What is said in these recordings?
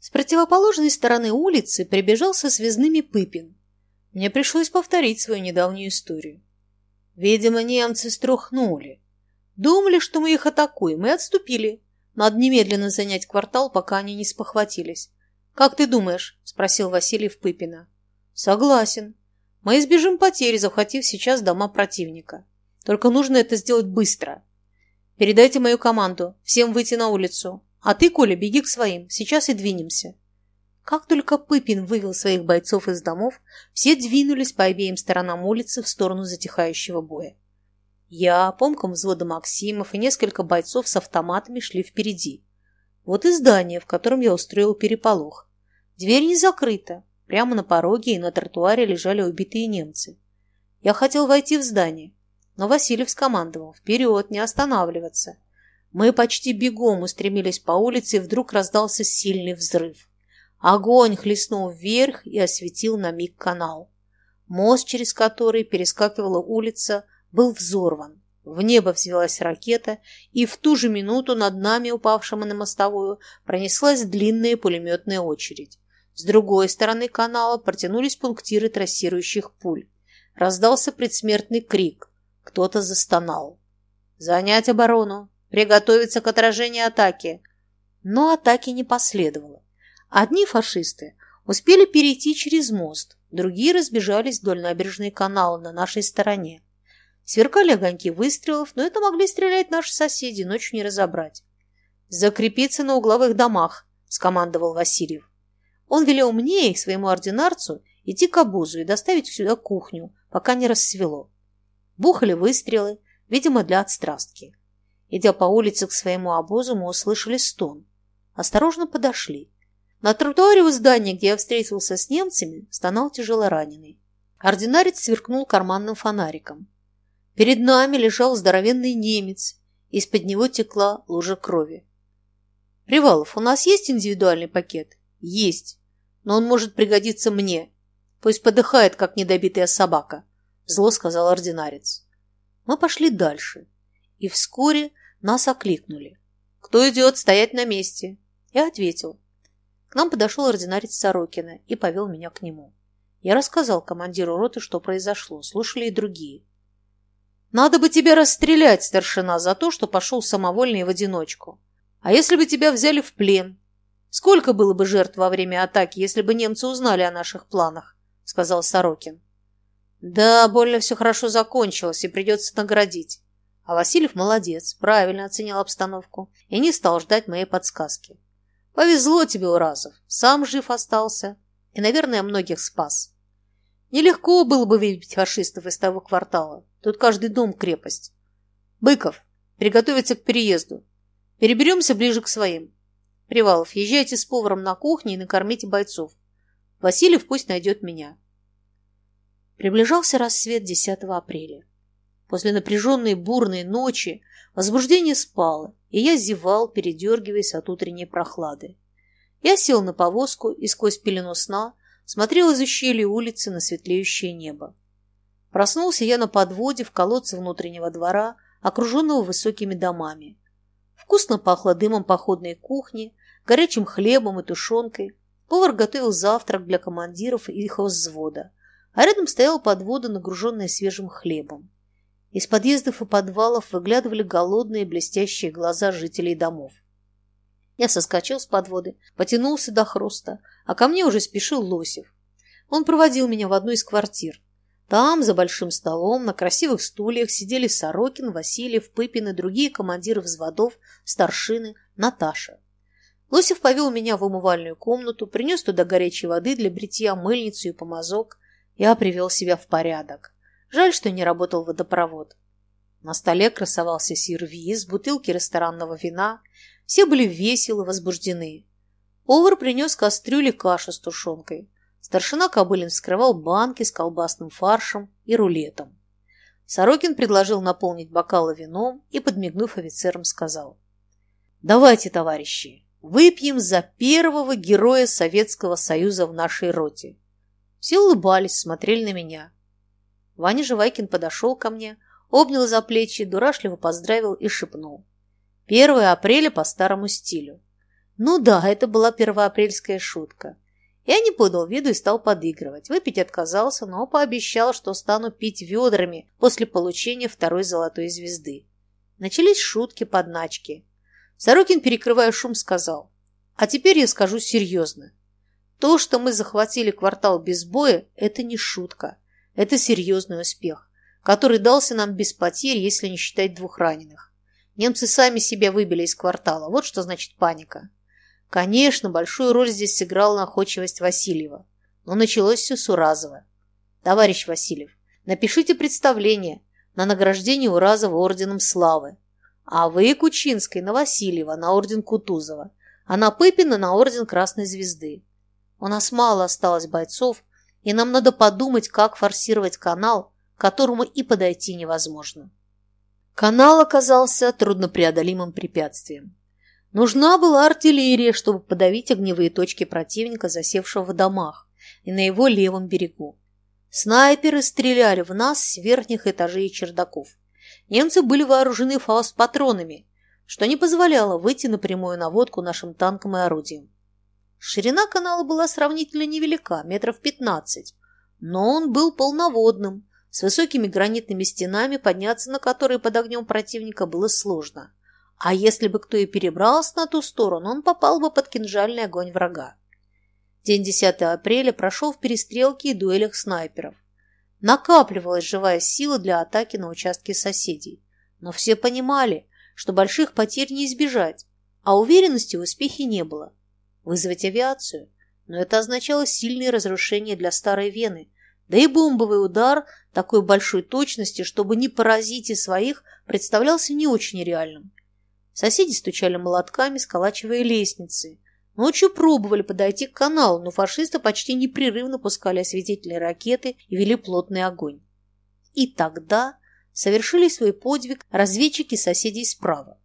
С противоположной стороны улицы прибежал со связными Пыпин. Мне пришлось повторить свою недавнюю историю. Видимо, немцы струхнули. Думали, что мы их атакуем, и отступили. Надо немедленно занять квартал, пока они не спохватились. «Как ты думаешь?» – спросил Васильев Пыпина. «Согласен. Мы избежим потери, захватив сейчас дома противника. Только нужно это сделать быстро. Передайте мою команду. Всем выйти на улицу. А ты, Коля, беги к своим. Сейчас и двинемся». Как только Пыпин вывел своих бойцов из домов, все двинулись по обеим сторонам улицы в сторону затихающего боя. Я, помком взвода Максимов и несколько бойцов с автоматами шли впереди. Вот и здание, в котором я устроил переполох. Дверь не закрыта. Прямо на пороге и на тротуаре лежали убитые немцы. Я хотел войти в здание, но Васильев скомандовал «Вперед, не останавливаться!». Мы почти бегом устремились по улице, и вдруг раздался сильный взрыв. Огонь хлестнул вверх и осветил на миг канал. Мост, через который перескакивала улица, был взорван. В небо взвелась ракета, и в ту же минуту над нами, упавшим на мостовую, пронеслась длинная пулеметная очередь. С другой стороны канала протянулись пунктиры трассирующих пуль. Раздался предсмертный крик. Кто-то застонал. «Занять оборону! Приготовиться к отражению атаки!» Но атаки не последовало. Одни фашисты успели перейти через мост, другие разбежались вдоль набережной канала на нашей стороне. Сверкали огоньки выстрелов, но это могли стрелять наши соседи, ночью не разобрать. «Закрепиться на угловых домах», — скомандовал Васильев. Он велел мне и своему ординарцу идти к обозу и доставить сюда кухню, пока не рассвело. Бухали выстрелы, видимо, для отстрастки. Идя по улице к своему обозу, мы услышали стон. Осторожно подошли. На тротуаре у здания, где я встретился с немцами, стонал тяжело раненый. Ординарец сверкнул карманным фонариком. Перед нами лежал здоровенный немец. Из-под него текла лужа крови. «Привалов, у нас есть индивидуальный пакет?» «Есть, но он может пригодиться мне. Пусть подыхает, как недобитая собака», – зло сказал ординарец. Мы пошли дальше, и вскоре нас окликнули. «Кто идет? Стоять на месте!» Я ответил. К нам подошел ординарец Сорокина и повел меня к нему. Я рассказал командиру роты, что произошло, слушали и другие. Надо бы тебя расстрелять, старшина, за то, что пошел самовольно и в одиночку. А если бы тебя взяли в плен? Сколько было бы жертв во время атаки, если бы немцы узнали о наших планах? Сказал Сорокин. Да, больно все хорошо закончилось, и придется наградить. А Васильев молодец, правильно оценил обстановку и не стал ждать моей подсказки. Повезло тебе, Уразов, сам жив остался и, наверное, многих спас. Нелегко было бы выбить фашистов из того квартала. Тут каждый дом крепость. Быков, приготовиться к переезду. Переберемся ближе к своим. Привалов, езжайте с поваром на кухню и накормите бойцов. Васильев пусть найдет меня. Приближался рассвет 10 апреля. После напряженной бурной ночи возбуждение спало, и я зевал, передергиваясь от утренней прохлады. Я сел на повозку и сквозь пелену сна смотрел из ущелья улицы на светлеющее небо. Проснулся я на подводе в колодце внутреннего двора, окруженного высокими домами. Вкусно пахло дымом походной кухни, горячим хлебом и тушенкой. Повар готовил завтрак для командиров и их взвода, а рядом стояла подвода, нагруженная свежим хлебом. Из подъездов и подвалов выглядывали голодные блестящие глаза жителей домов. Я соскочил с подводы, потянулся до хруста, а ко мне уже спешил Лосев. Он проводил меня в одну из квартир. Там, за большим столом, на красивых стульях сидели Сорокин, Васильев, Пыпин и другие командиры взводов, старшины, Наташа. Лосев повел меня в умывальную комнату, принес туда горячей воды для бритья, мыльницу и помазок. Я привел себя в порядок. Жаль, что не работал водопровод. На столе красовался сервиз, бутылки ресторанного вина, все были веселы, возбуждены. Повар принес кастрюли кашу с тушенкой. Старшина Кобылин вскрывал банки с колбасным фаршем и рулетом. Сорокин предложил наполнить бокалы вином и, подмигнув офицерам, сказал. «Давайте, товарищи, выпьем за первого героя Советского Союза в нашей роте». Все улыбались, смотрели на меня. Ваня Живайкин подошел ко мне, обнял за плечи, дурашливо поздравил и шепнул. 1 апреля по старому стилю. Ну да, это была первоапрельская шутка. Я не подал виду и стал подыгрывать. Выпить отказался, но пообещал, что стану пить ведрами после получения второй золотой звезды. Начались шутки, подначки. Сорокин, перекрывая шум, сказал, «А теперь я скажу серьезно. То, что мы захватили квартал без боя, это не шутка. Это серьезный успех, который дался нам без потерь, если не считать двух раненых. Немцы сами себя выбили из квартала. Вот что значит паника. Конечно, большую роль здесь сыграла находчивость Васильева. Но началось все с Уразова. Товарищ Васильев, напишите представление на награждение Уразова орденом славы. А вы, Кучинской, на Васильева, на орден Кутузова. А на Пыпина на орден Красной Звезды. У нас мало осталось бойцов, и нам надо подумать, как форсировать канал, к которому и подойти невозможно. Канал оказался труднопреодолимым препятствием. Нужна была артиллерия, чтобы подавить огневые точки противника, засевшего в домах, и на его левом берегу. Снайперы стреляли в нас с верхних этажей чердаков. Немцы были вооружены фауст-патронами, что не позволяло выйти на прямую наводку нашим танкам и орудиям. Ширина канала была сравнительно невелика, метров пятнадцать, но он был полноводным, с высокими гранитными стенами, подняться на которые под огнем противника было сложно. А если бы кто и перебрался на ту сторону, он попал бы под кинжальный огонь врага. День 10 апреля прошел в перестрелке и дуэлях снайперов. Накапливалась живая сила для атаки на участки соседей. Но все понимали, что больших потерь не избежать, а уверенности в успехе не было. Вызвать авиацию? Но это означало сильные разрушения для Старой Вены, да и бомбовый удар такой большой точности, чтобы не поразить и своих, представлялся не очень реальным. Соседи стучали молотками, сколачивая лестницы. Ночью пробовали подойти к каналу, но фашисты почти непрерывно пускали осветительные ракеты и вели плотный огонь. И тогда совершили свой подвиг разведчики соседей справа.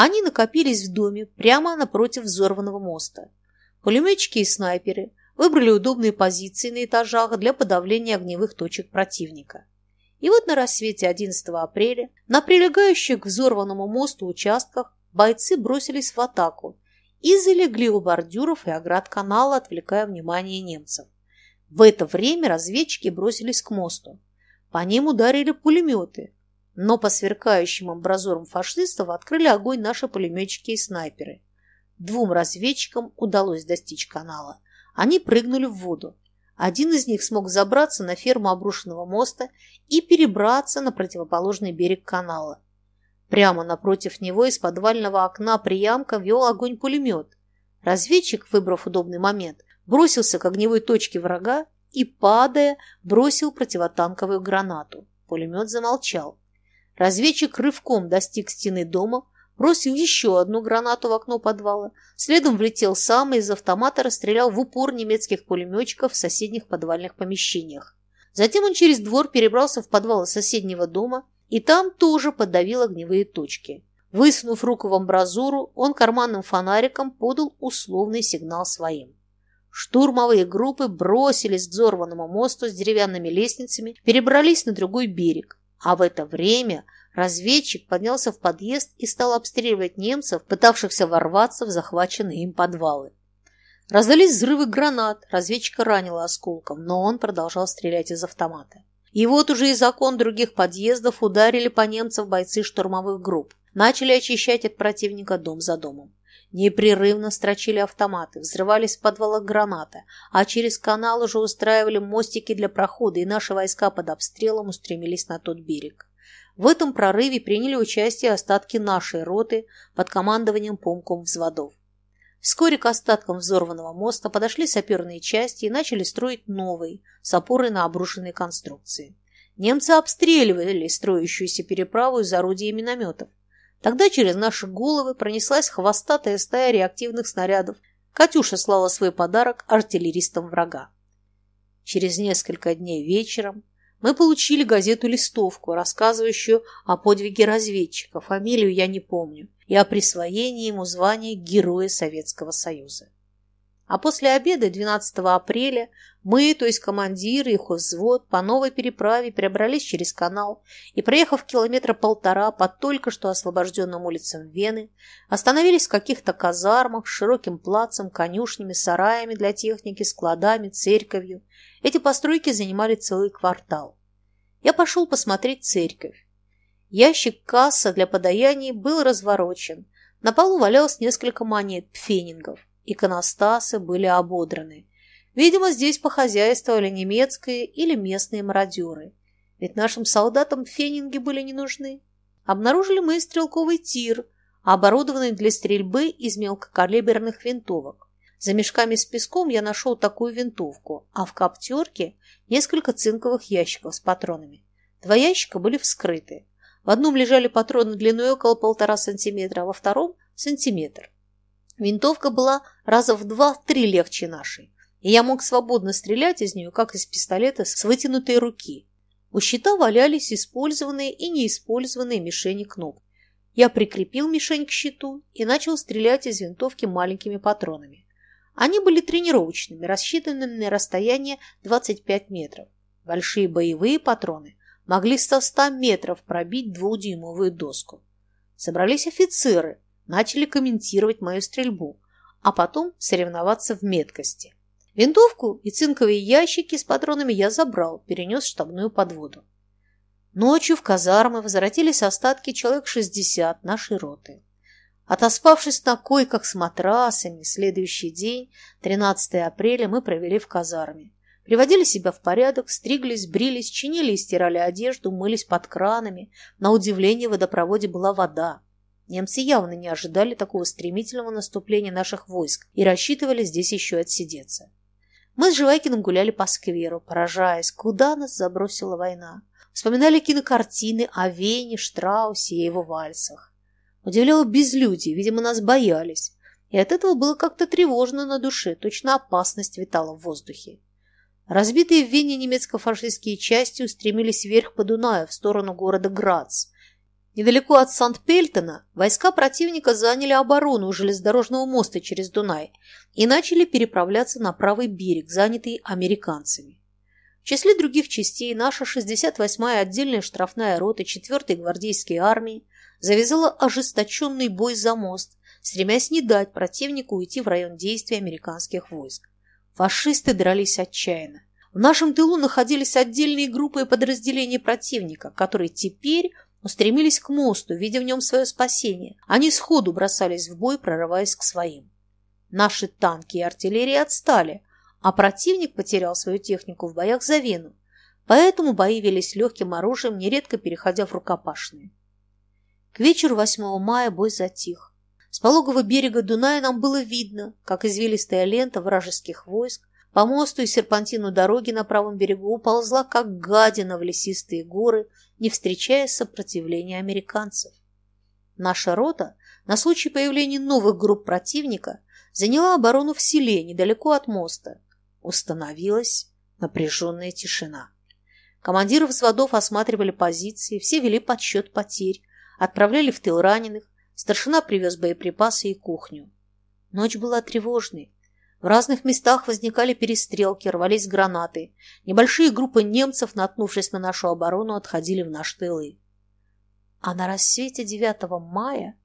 Они накопились в доме прямо напротив взорванного моста. Пулеметчики и снайперы выбрали удобные позиции на этажах для подавления огневых точек противника. И вот на рассвете 11 апреля на прилегающих к взорванному мосту участках бойцы бросились в атаку и залегли у бордюров и оград канала, отвлекая внимание немцев. В это время разведчики бросились к мосту. По ним ударили пулеметы, но по сверкающим амбразурам фашистов открыли огонь наши пулеметчики и снайперы. Двум разведчикам удалось достичь канала. Они прыгнули в воду. Один из них смог забраться на ферму обрушенного моста и перебраться на противоположный берег канала. Прямо напротив него из подвального окна приямка вел огонь пулемет. Разведчик, выбрав удобный момент, бросился к огневой точке врага и, падая, бросил противотанковую гранату. Пулемет замолчал. Разведчик рывком достиг стены дома, бросил еще одну гранату в окно подвала. Следом влетел сам и из автомата расстрелял в упор немецких пулеметчиков в соседних подвальных помещениях. Затем он через двор перебрался в подвал соседнего дома и там тоже подавил огневые точки. Высунув руку в амбразуру, он карманным фонариком подал условный сигнал своим. Штурмовые группы бросились к взорванному мосту с деревянными лестницами, перебрались на другой берег, а в это время – Разведчик поднялся в подъезд и стал обстреливать немцев, пытавшихся ворваться в захваченные им подвалы. Раздались взрывы гранат, разведчика ранило осколком, но он продолжал стрелять из автомата. И вот уже из окон других подъездов ударили по немцам бойцы штурмовых групп. Начали очищать от противника дом за домом. Непрерывно строчили автоматы, взрывались в подвалах гранаты, а через канал уже устраивали мостики для прохода, и наши войска под обстрелом устремились на тот берег. В этом прорыве приняли участие остатки нашей роты под командованием помком взводов. Вскоре к остаткам взорванного моста подошли саперные части и начали строить новый, с опорой на обрушенные конструкции. Немцы обстреливали строящуюся переправу из орудий и минометов. Тогда через наши головы пронеслась хвостатая стая реактивных снарядов. Катюша слала свой подарок артиллеристам врага. Через несколько дней вечером мы получили газету-листовку, рассказывающую о подвиге разведчика, фамилию я не помню, и о присвоении ему звания Героя Советского Союза. А после обеда 12 апреля мы, то есть командиры и хозвод, по новой переправе перебрались через канал и, проехав километра полтора по только что освобожденным улицам Вены, остановились в каких-то казармах с широким плацем, конюшнями, сараями для техники, складами, церковью. Эти постройки занимали целый квартал. Я пошел посмотреть церковь. Ящик касса для подаяний был разворочен. На полу валялось несколько монет, пфенингов. Иконостасы были ободраны. Видимо, здесь похозяйствовали немецкие или местные мародеры. Ведь нашим солдатам фенинги были не нужны. Обнаружили мы стрелковый тир, оборудованный для стрельбы из мелкокалиберных винтовок. За мешками с песком я нашел такую винтовку, а в коптерке несколько цинковых ящиков с патронами. Два ящика были вскрыты. В одном лежали патроны длиной около полтора сантиметра, а во втором – сантиметр. Винтовка была раза в два-три легче нашей, и я мог свободно стрелять из нее, как из пистолета с вытянутой руки. У щита валялись использованные и неиспользованные мишени кнопок. Я прикрепил мишень к щиту и начал стрелять из винтовки маленькими патронами. Они были тренировочными, рассчитанными на расстояние 25 метров. Большие боевые патроны могли со 100 метров пробить двухдюймовую доску. Собрались офицеры, начали комментировать мою стрельбу, а потом соревноваться в меткости. Винтовку и цинковые ящики с патронами я забрал, перенес в штабную подводу. Ночью в казармы возвратились остатки человек 60 нашей роты. Отоспавшись на койках с матрасами, следующий день, 13 апреля, мы провели в казарме. Приводили себя в порядок, стриглись, брились, чинили и стирали одежду, мылись под кранами. На удивление в водопроводе была вода. Немцы явно не ожидали такого стремительного наступления наших войск и рассчитывали здесь еще отсидеться. Мы с Живайкиным гуляли по скверу, поражаясь, куда нас забросила война. Вспоминали кинокартины о Вене, Штраусе и его вальсах. Удивляло безлюдие, видимо, нас боялись. И от этого было как-то тревожно на душе, точно опасность витала в воздухе. Разбитые в Вене немецко-фашистские части устремились вверх по Дунаю в сторону города Грац – Недалеко от Сант-Пельтона войска противника заняли оборону у железнодорожного моста через Дунай и начали переправляться на правый берег, занятый американцами. В числе других частей наша 68-я отдельная штрафная рота 4-й гвардейской армии завязала ожесточенный бой за мост, стремясь не дать противнику уйти в район действия американских войск. Фашисты дрались отчаянно. В нашем тылу находились отдельные группы и подразделения противника, которые теперь устремились к мосту, видя в нем свое спасение. Они сходу бросались в бой, прорываясь к своим. Наши танки и артиллерия отстали, а противник потерял свою технику в боях за Вену, поэтому бои велись легким оружием, нередко переходя в рукопашные. К вечеру 8 мая бой затих. С пологого берега Дуная нам было видно, как извилистая лента вражеских войск по мосту и серпантину дороги на правом берегу уползла, как гадина в лесистые горы, не встречая сопротивления американцев. Наша рота на случай появления новых групп противника заняла оборону в селе недалеко от моста. Установилась напряженная тишина. Командиры взводов осматривали позиции, все вели подсчет потерь, отправляли в тыл раненых, старшина привез боеприпасы и кухню. Ночь была тревожной. В разных местах возникали перестрелки, рвались гранаты. Небольшие группы немцев, наткнувшись на нашу оборону, отходили в наши тылы. А на рассвете 9 мая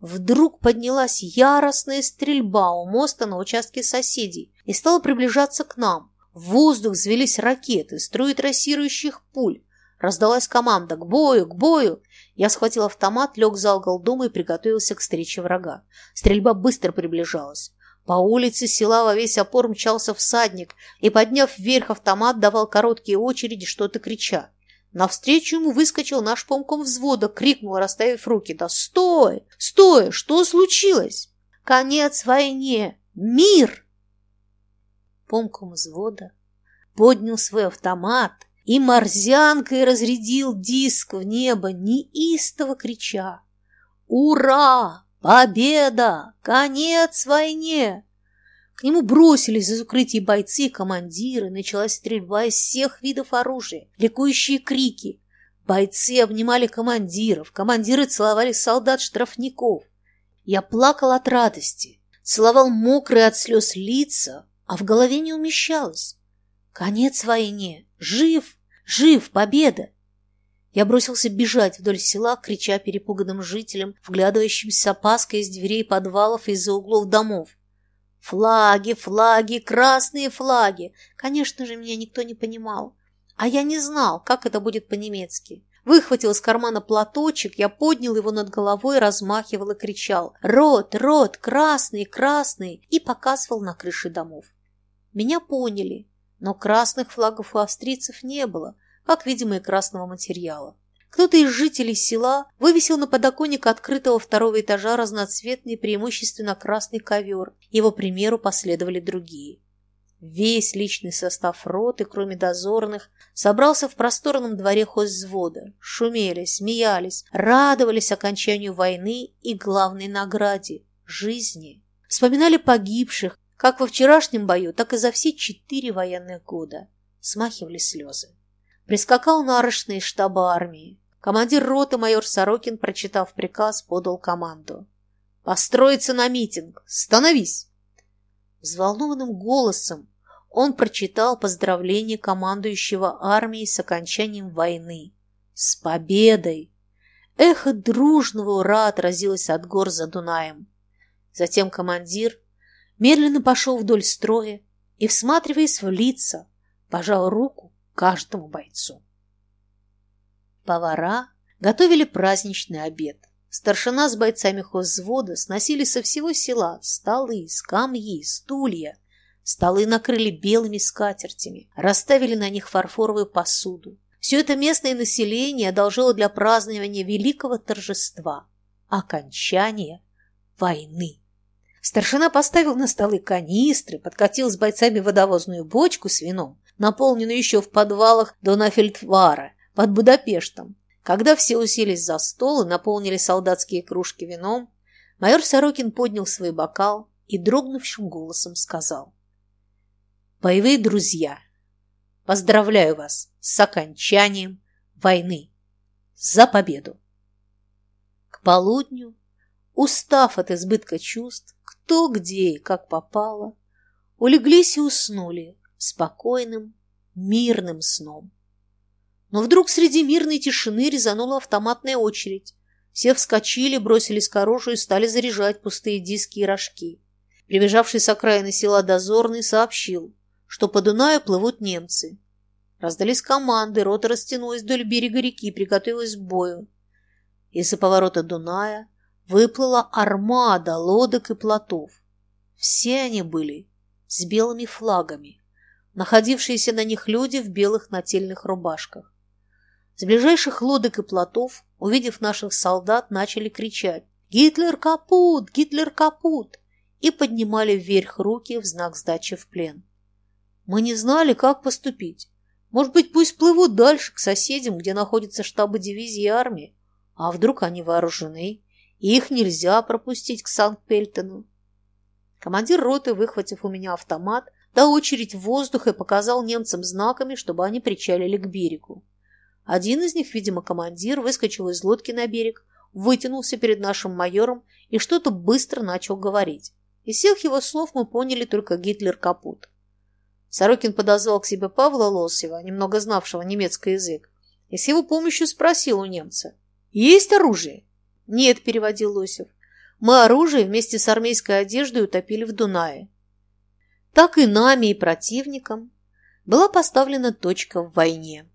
вдруг поднялась яростная стрельба у моста на участке соседей и стала приближаться к нам. В воздух взвелись ракеты, струи трассирующих пуль. Раздалась команда «К бою! К бою!» Я схватил автомат, лег за угол дома и приготовился к встрече врага. Стрельба быстро приближалась. По улице села во весь опор мчался всадник и, подняв вверх автомат, давал короткие очереди, что-то крича. Навстречу ему выскочил наш помком взвода, крикнул, расставив руки. «Да стой! Стой! Что случилось? Конец войне! Мир!» Помком взвода поднял свой автомат и морзянкой разрядил диск в небо, неистово крича. «Ура! Победа! Конец войне! К нему бросились из укрытий бойцы и командиры, началась стрельба из всех видов оружия, ликующие крики. Бойцы обнимали командиров, командиры целовали солдат-штрафников. Я плакал от радости. целовал мокрые от слез лица, а в голове не умещалось. Конец войне! Жив! Жив! Победа! Я бросился бежать вдоль села, крича перепуганным жителям, вглядывающимся с опаской из дверей подвалов и из-за углов домов. Флаги, флаги, красные флаги! Конечно же, меня никто не понимал. А я не знал, как это будет по-немецки. Выхватил из кармана платочек, я поднял его над головой, размахивал и кричал «Рот, рот, красный, красный!» и показывал на крыши домов. Меня поняли, но красных флагов у австрийцев не было – как, видимо, и красного материала. Кто-то из жителей села вывесил на подоконник открытого второго этажа разноцветный, преимущественно красный ковер. Его примеру последовали другие. Весь личный состав роты, кроме дозорных, собрался в просторном дворе хозвода. Шумели, смеялись, радовались окончанию войны и главной награде – жизни. Вспоминали погибших, как во вчерашнем бою, так и за все четыре военных года. Смахивали слезы. Прискакал нарочный из штаба армии. Командир роты майор Сорокин, прочитав приказ, подал команду. «Построиться на митинг! Становись!» Взволнованным голосом он прочитал поздравление командующего армией с окончанием войны. «С победой!» Эхо дружного ура отразилось от гор за Дунаем. Затем командир медленно пошел вдоль строя и, всматриваясь в лица, пожал руку каждому бойцу. Повара готовили праздничный обед. Старшина с бойцами хозвода сносили со всего села столы, скамьи, стулья. Столы накрыли белыми скатертями, расставили на них фарфоровую посуду. Все это местное население одолжило для празднования великого торжества – окончания войны. Старшина поставил на столы канистры, подкатил с бойцами водовозную бочку с вином, наполненную еще в подвалах Донафельдвара под Будапештом. Когда все уселись за стол и наполнили солдатские кружки вином, майор Сорокин поднял свой бокал и дрогнувшим голосом сказал. «Боевые друзья, поздравляю вас с окончанием войны! За победу!» К полудню, устав от избытка чувств, кто где и как попало, улеглись и уснули спокойным, мирным сном. Но вдруг среди мирной тишины резанула автоматная очередь. Все вскочили, бросились к оружию и стали заряжать пустые диски и рожки. Прибежавший с окраины села дозорный сообщил, что по Дунаю плывут немцы. Раздались команды, рота растянулась вдоль берега реки, приготовилась к бою. Из-за поворота Дуная выплыла армада лодок и плотов. Все они были с белыми флагами, находившиеся на них люди в белых нательных рубашках. С ближайших лодок и плотов, увидев наших солдат, начали кричать «Гитлер капут! Гитлер капут!» и поднимали вверх руки в знак сдачи в плен. Мы не знали, как поступить. Может быть, пусть плывут дальше, к соседям, где находятся штабы дивизии армии. А вдруг они вооружены, и их нельзя пропустить к Санкт-Пельтону? Командир роты, выхватив у меня автомат, дал очередь в воздух и показал немцам знаками, чтобы они причалили к берегу. Один из них, видимо, командир, выскочил из лодки на берег, вытянулся перед нашим майором и что-то быстро начал говорить. Из всех его слов мы поняли только Гитлер капут. Сорокин подозвал к себе Павла Лосева, немного знавшего немецкий язык, и с его помощью спросил у немца. «Есть оружие?» «Нет», – переводил Лосев. «Мы оружие вместе с армейской одеждой утопили в Дунае». Так и нами, и противникам была поставлена точка в войне.